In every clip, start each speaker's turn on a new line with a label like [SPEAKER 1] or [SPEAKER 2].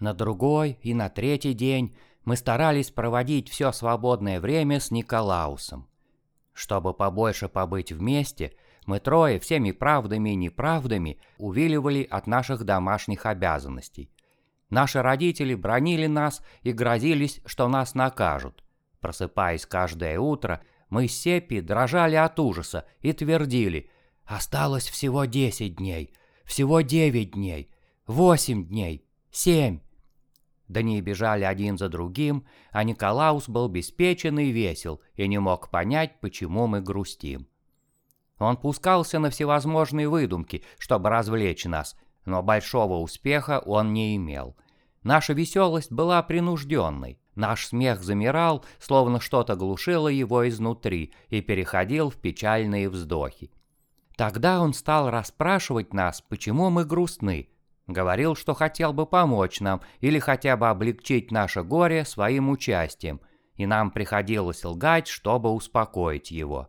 [SPEAKER 1] На другой и на третий день мы старались проводить все свободное время с Николаусом. Чтобы побольше побыть вместе, мы трое всеми правдами и неправдами увиливали от наших домашних обязанностей. Наши родители бронили нас и грозились, что нас накажут. Просыпаясь каждое утро, мы с Сеппи дрожали от ужаса и твердили «Осталось всего десять дней, всего девять дней, восемь дней, семь». Дни бежали один за другим, а Николаус был беспечен и весел и не мог понять, почему мы грустим. Он пускался на всевозможные выдумки, чтобы развлечь нас, но большого успеха он не имел. Наша веселость была принужденной. Наш смех замирал, словно что-то глушило его изнутри и переходил в печальные вздохи. Тогда он стал расспрашивать нас, почему мы грустны, Говорил, что хотел бы помочь нам или хотя бы облегчить наше горе своим участием, и нам приходилось лгать, чтобы успокоить его.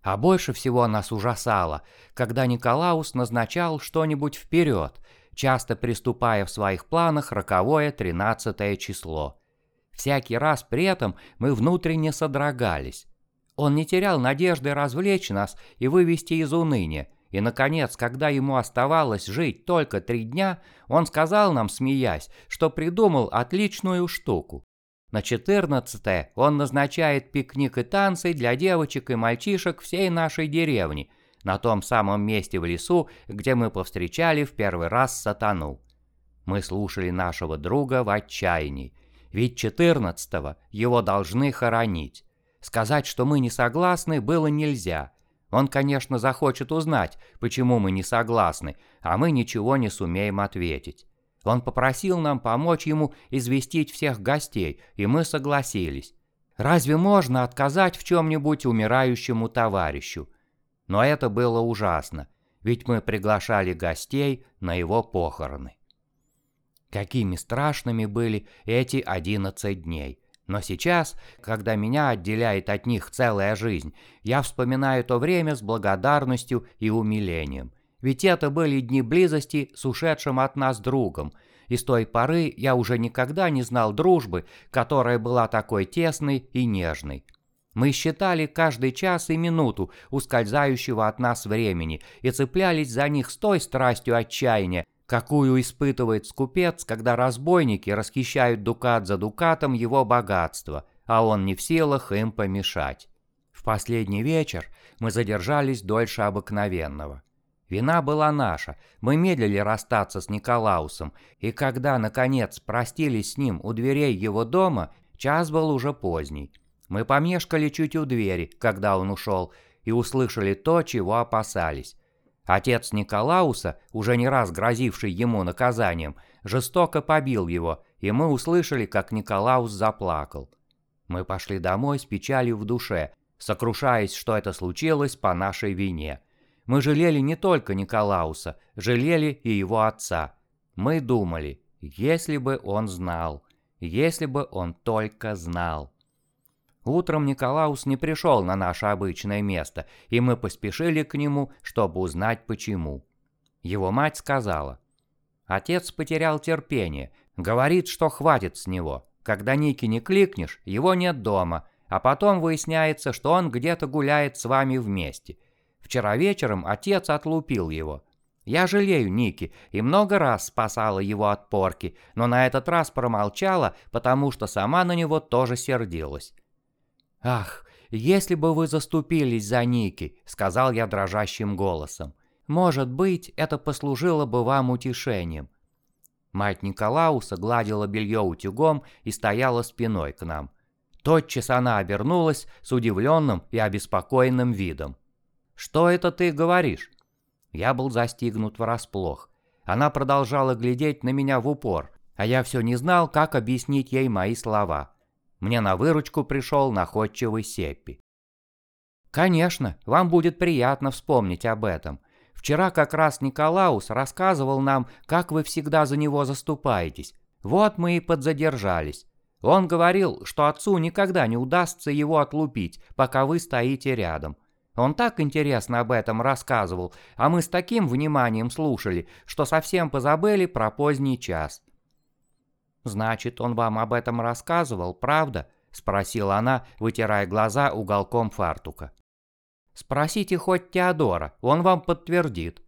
[SPEAKER 1] А больше всего нас ужасало, когда Николаус назначал что-нибудь вперед, часто приступая в своих планах роковое тринадцатое число. Всякий раз при этом мы внутренне содрогались. Он не терял надежды развлечь нас и вывести из уныния, и, наконец, когда ему оставалось жить только три дня, он сказал нам, смеясь, что придумал отличную штуку. На четырнадцатое он назначает пикник и танцы для девочек и мальчишек всей нашей деревни, на том самом месте в лесу, где мы повстречали в первый раз сатану. Мы слушали нашего друга в отчаянии, ведь четырнадцатого его должны хоронить. Сказать, что мы не согласны, было нельзя – он, конечно, захочет узнать, почему мы не согласны, а мы ничего не сумеем ответить. Он попросил нам помочь ему известить всех гостей, и мы согласились. Разве можно отказать в чем-нибудь умирающему товарищу? Но это было ужасно, ведь мы приглашали гостей на его похороны. Какими страшными были эти одиннадцать дней – но сейчас, когда меня отделяет от них целая жизнь, я вспоминаю то время с благодарностью и умилением. Ведь это были дни близости с ушедшим от нас другом, и с той поры я уже никогда не знал дружбы, которая была такой тесной и нежной. Мы считали каждый час и минуту ускользающего от нас времени и цеплялись за них с той страстью отчаяния, какую испытывает скупец, когда разбойники расхищают дукат за дукатом его богатство, а он не в силах им помешать. В последний вечер мы задержались дольше обыкновенного. Вина была наша, мы медлили расстаться с Николаусом, и когда, наконец, простились с ним у дверей его дома, час был уже поздний. Мы помешкали чуть у двери, когда он ушел, и услышали то, чего опасались. Отец Николауса, уже не раз грозивший ему наказанием, жестоко побил его, и мы услышали, как Николаус заплакал. Мы пошли домой с печалью в душе, сокрушаясь, что это случилось по нашей вине. Мы жалели не только Николауса, жалели и его отца. Мы думали, если бы он знал, если бы он только знал. Утром Николаус не пришел на наше обычное место, и мы поспешили к нему, чтобы узнать почему. Его мать сказала, «Отец потерял терпение, говорит, что хватит с него. Когда Ники не кликнешь, его нет дома, а потом выясняется, что он где-то гуляет с вами вместе. Вчера вечером отец отлупил его. Я жалею Ники и много раз спасала его от порки, но на этот раз промолчала, потому что сама на него тоже сердилась. «Ах, если бы вы заступились за Ники», — сказал я дрожащим голосом. «Может быть, это послужило бы вам утешением». Мать Николауса гладила белье утюгом и стояла спиной к нам. Тотчас она обернулась с удивленным и обеспокоенным видом. «Что это ты говоришь?» Я был застигнут врасплох. Она продолжала глядеть на меня в упор, а я все не знал, как объяснить ей мои слова. Мне на выручку пришел находчивый Сеппи. «Конечно, вам будет приятно вспомнить об этом. Вчера как раз Николаус рассказывал нам, как вы всегда за него заступаетесь. Вот мы и подзадержались. Он говорил, что отцу никогда не удастся его отлупить, пока вы стоите рядом. Он так интересно об этом рассказывал, а мы с таким вниманием слушали, что совсем позабыли про поздний час. «Значит, он вам об этом рассказывал, правда?» — спросила она, вытирая глаза уголком фартука. «Спросите хоть Теодора, он вам подтвердит».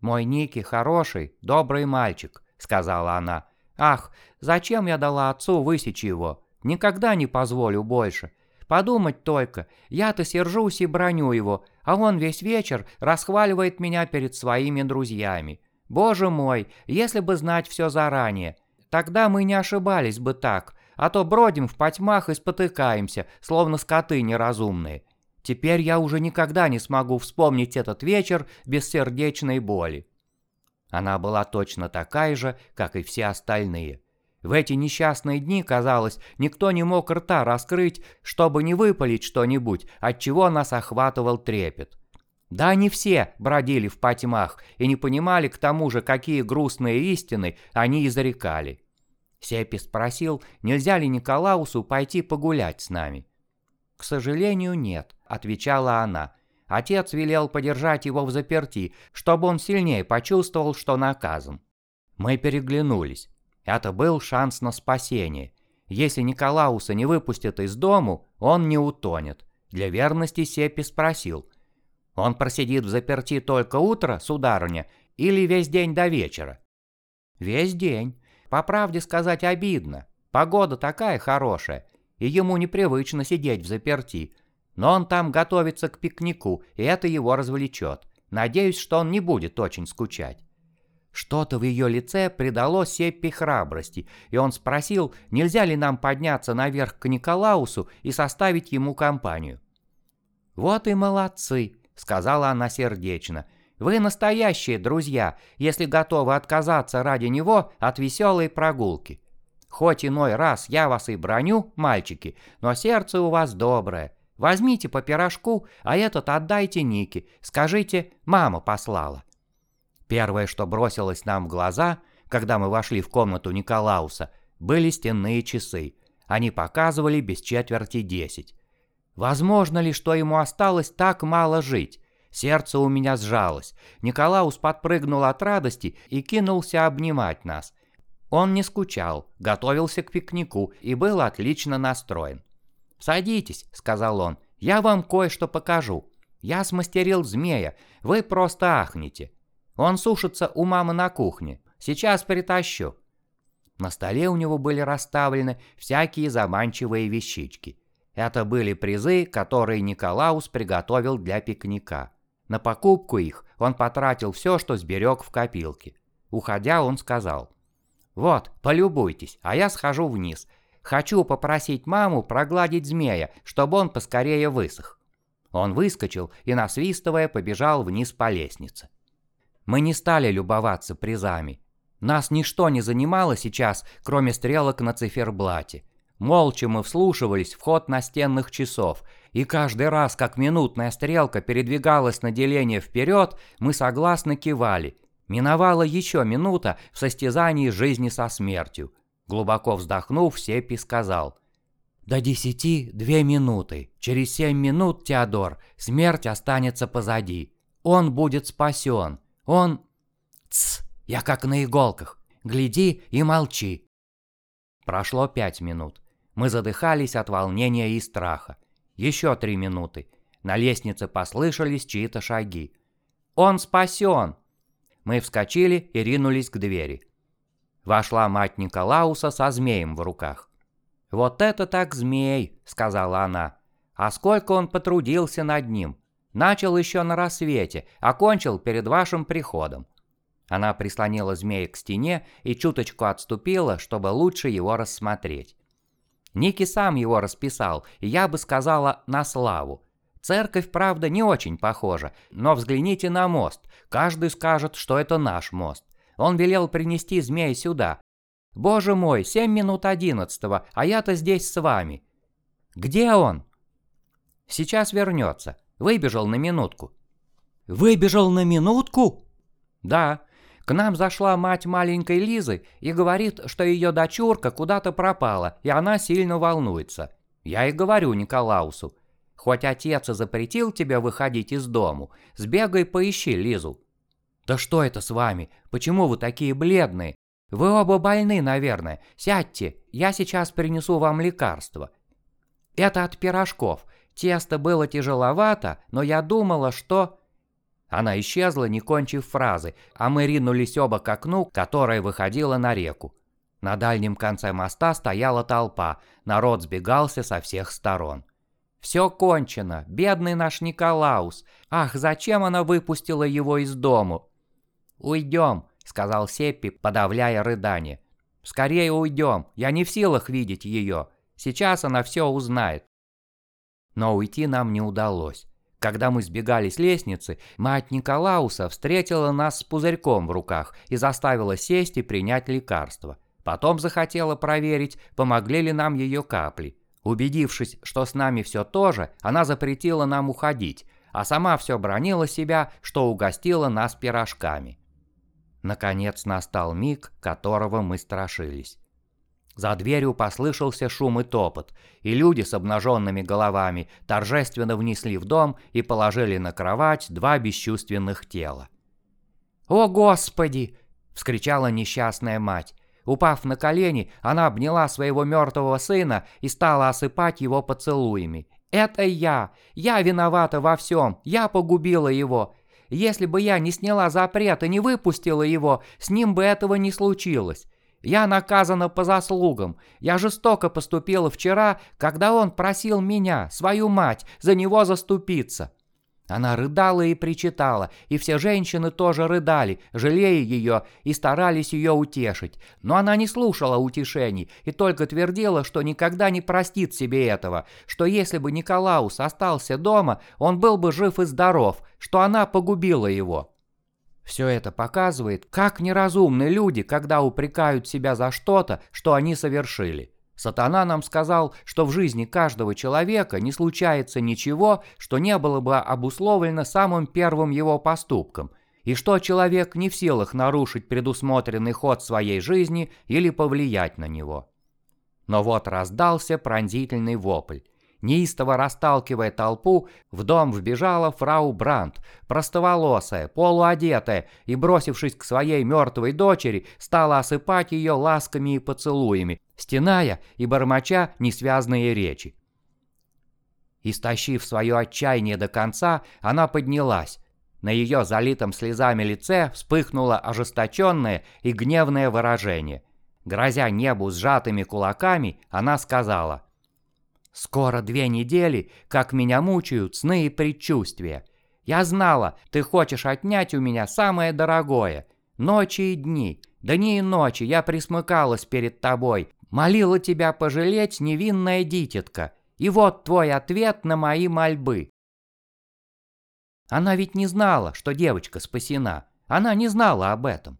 [SPEAKER 1] «Мой Ники хороший, добрый мальчик», — сказала она. «Ах, зачем я дала отцу высечь его? Никогда не позволю больше. Подумать только, я-то сержусь и броню его, а он весь вечер расхваливает меня перед своими друзьями. Боже мой, если бы знать все заранее, тогда мы не ошибались бы так, а то бродим в потьмах и спотыкаемся, словно скоты неразумные. Теперь я уже никогда не смогу вспомнить этот вечер без сердечной боли. Она была точно такая же, как и все остальные. В эти несчастные дни, казалось, никто не мог рта раскрыть, чтобы не выпалить что-нибудь, от чего нас охватывал трепет. Да они все бродили в потьмах и не понимали к тому же, какие грустные истины они изрекали. Сепи спросил, нельзя ли Николаусу пойти погулять с нами. «К сожалению, нет», — отвечала она. Отец велел подержать его в заперти, чтобы он сильнее почувствовал, что наказан. Мы переглянулись. Это был шанс на спасение. Если Николауса не выпустят из дому, он не утонет. Для верности Сепи спросил. «Он просидит в заперти только утро, сударыня, или весь день до вечера?» «Весь день. По правде сказать обидно. Погода такая хорошая, и ему непривычно сидеть в заперти. Но он там готовится к пикнику, и это его развлечет. Надеюсь, что он не будет очень скучать. Что-то в ее лице придало Сеппи храбрости, и он спросил, нельзя ли нам подняться наверх к Николаусу и составить ему компанию. «Вот и молодцы», — сказала она сердечно. «Вы настоящие друзья, если готовы отказаться ради него от веселой прогулки. Хоть иной раз я вас и броню, мальчики, но сердце у вас доброе. Возьмите по пирожку, а этот отдайте Нике. Скажите, мама послала». Первое, что бросилось нам в глаза, когда мы вошли в комнату Николауса, были стенные часы. Они показывали без четверти десять. Возможно ли, что ему осталось так мало жить? Сердце у меня сжалось. Николаус подпрыгнул от радости и кинулся обнимать нас. Он не скучал, готовился к пикнику и был отлично настроен. «Садитесь», — сказал он, — «я вам кое-что покажу. Я смастерил змея, вы просто ахнете. Он сушится у мамы на кухне. Сейчас притащу». На столе у него были расставлены всякие заманчивые вещички. Это были призы, которые Николаус приготовил для пикника. На покупку их он потратил все, что сберег в копилке. Уходя, он сказал, «Вот, полюбуйтесь, а я схожу вниз. Хочу попросить маму прогладить змея, чтобы он поскорее высох». Он выскочил и, насвистывая, побежал вниз по лестнице. Мы не стали любоваться призами. Нас ничто не занимало сейчас, кроме стрелок на циферблате. Молча мы вслушивались в ход настенных часов, и каждый раз, как минутная стрелка передвигалась на деление вперед, мы согласно кивали. Миновала еще минута в состязании жизни со смертью. Глубоко вздохнув, Сеппи сказал. «До десяти две минуты. Через семь минут, Теодор, смерть останется позади. Он будет спасен. Он... Тсс, я как на иголках. Гляди и молчи. Прошло пять минут. Мы задыхались от волнения и страха. Еще три минуты. На лестнице послышались чьи-то шаги. «Он спасен!» Мы вскочили и ринулись к двери. Вошла мать Николауса со змеем в руках. «Вот это так змей!» — сказала она. «А сколько он потрудился над ним! Начал еще на рассвете, окончил перед вашим приходом. Она прислонила змея к стене и чуточку отступила, чтобы лучше его рассмотреть. Ники сам его расписал, и я бы сказала, на славу. Церковь, правда, не очень похожа, но взгляните на мост. Каждый скажет, что это наш мост. Он велел принести змея сюда. Боже мой, семь минут одиннадцатого, а я-то здесь с вами. Где он? Сейчас вернется. Выбежал на минутку». «Выбежал на минутку?» «Да. К нам зашла мать маленькой Лизы и говорит, что ее дочурка куда-то пропала, и она сильно волнуется. Я и говорю Николаусу. Хоть отец и запретил тебе выходить из дому, сбегай поищи Лизу». «Да что это с вами? Почему вы такие бледные? Вы оба больны, наверное. Сядьте, я сейчас принесу вам лекарство». «Это от пирожков. Тесто было тяжеловато, но я думала, что...» Она исчезла, не кончив фразы, а мы ринулись оба к окну, которое выходило на реку. На дальнем конце моста стояла толпа, народ сбегался со всех сторон. Все кончено, бедный наш Николаус. Ах, зачем она выпустила его из дому? Уйдем, сказал Сеппи, подавляя рыдание. Скорее уйдем, я не в силах видеть ее. Сейчас она все узнает. Но уйти нам не удалось. Когда мы сбегали с лестницы, мать Николауса встретила нас с пузырьком в руках и заставила сесть и принять лекарство. Потом захотела проверить, помогли ли нам ее капли. Убедившись, что с нами все то же, она запретила нам уходить, а сама все бронила себя, что угостила нас пирожками. Наконец настал миг, которого мы страшились. За дверью послышался шум и топот, и люди с обнаженными головами торжественно внесли в дом и положили на кровать два бесчувственных тела. «О, Господи!» — вскричала несчастная мать. Упав на колени, она обняла своего мертвого сына и стала осыпать его поцелуями. «Это я! Я виновата во всем! Я погубила его! Если бы я не сняла запрет и не выпустила его, с ним бы этого не случилось. Я наказана по заслугам. Я жестоко поступила вчера, когда он просил меня, свою мать, за него заступиться. Она рыдала и причитала, и все женщины тоже рыдали, жалея ее и старались ее утешить. Но она не слушала утешений и только твердила, что никогда не простит себе этого, что если бы Николаус остался дома, он был бы жив и здоров, что она погубила его. Все это показывает, как неразумны люди, когда упрекают себя за что-то, что они совершили. Сатана нам сказал, что в жизни каждого человека не случается ничего, что не было бы обусловлено самым первым его поступком, и что человек не в силах нарушить предусмотренный ход своей жизни или повлиять на него. Но вот раздался пронзительный вопль. Неистово расталкивая толпу, в дом вбежала фрау Брандт, простоволосая, полуодетая, и, бросившись к своей мертвой дочери, стала осыпать ее ласками и поцелуями, стеная и бормоча несвязные речи. Истощив свое отчаяние до конца, она поднялась. На ее залитом слезами лице вспыхнуло ожесточенное и гневное выражение. Грозя небу сжатыми кулаками, она сказала — Скоро две недели, как меня мучают сны и предчувствия. Я знала, ты хочешь отнять у меня самое дорогое. Ночи и дни, дни и ночи я присмыкалась перед тобой, молила тебя пожалеть, невинная дитятка. И вот твой ответ на мои мольбы. Она ведь не знала, что девочка спасена. Она не знала об этом.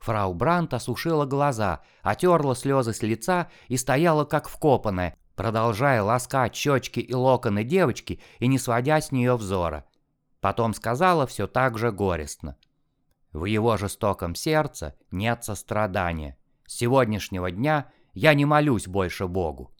[SPEAKER 1] Фрау Брант осушила глаза, отерла слезы с лица и стояла как вкопанная, продолжая ласкать щечки и локоны девочки и не сводя с нее взора. Потом сказала все так же горестно. В его жестоком сердце нет сострадания. С сегодняшнего дня я не молюсь больше Богу.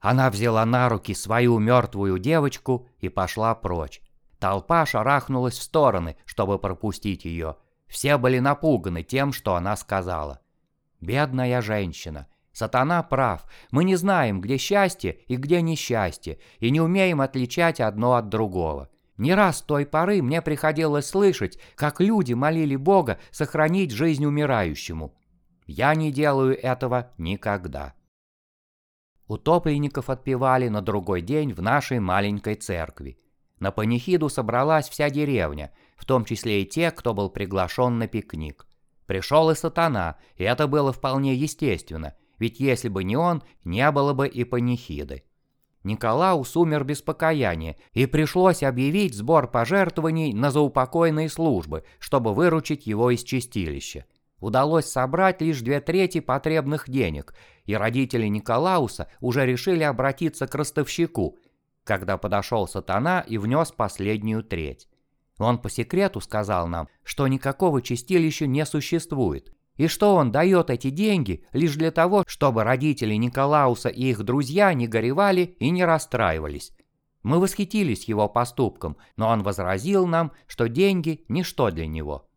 [SPEAKER 1] Она взяла на руки свою мертвую девочку и пошла прочь. Толпа шарахнулась в стороны, чтобы пропустить ее. Все были напуганы тем, что она сказала. Бедная женщина, Сатана прав. Мы не знаем, где счастье и где несчастье, и не умеем отличать одно от другого. Не раз той поры мне приходилось слышать, как люди молили Бога сохранить жизнь умирающему. Я не делаю этого никогда. Утопленников отпевали на другой день в нашей маленькой церкви. На панихиду собралась вся деревня, в том числе и те, кто был приглашен на пикник. Пришел и сатана, и это было вполне естественно – ведь если бы не он, не было бы и панихиды. Николаус умер без покаяния, и пришлось объявить сбор пожертвований на заупокойные службы, чтобы выручить его из чистилища. Удалось собрать лишь две трети потребных денег, и родители Николауса уже решили обратиться к ростовщику, когда подошел сатана и внес последнюю треть. Он по секрету сказал нам, что никакого чистилища не существует, и что он дает эти деньги лишь для того, чтобы родители Николауса и их друзья не горевали и не расстраивались. Мы восхитились его поступком, но он возразил нам, что деньги – ничто для него.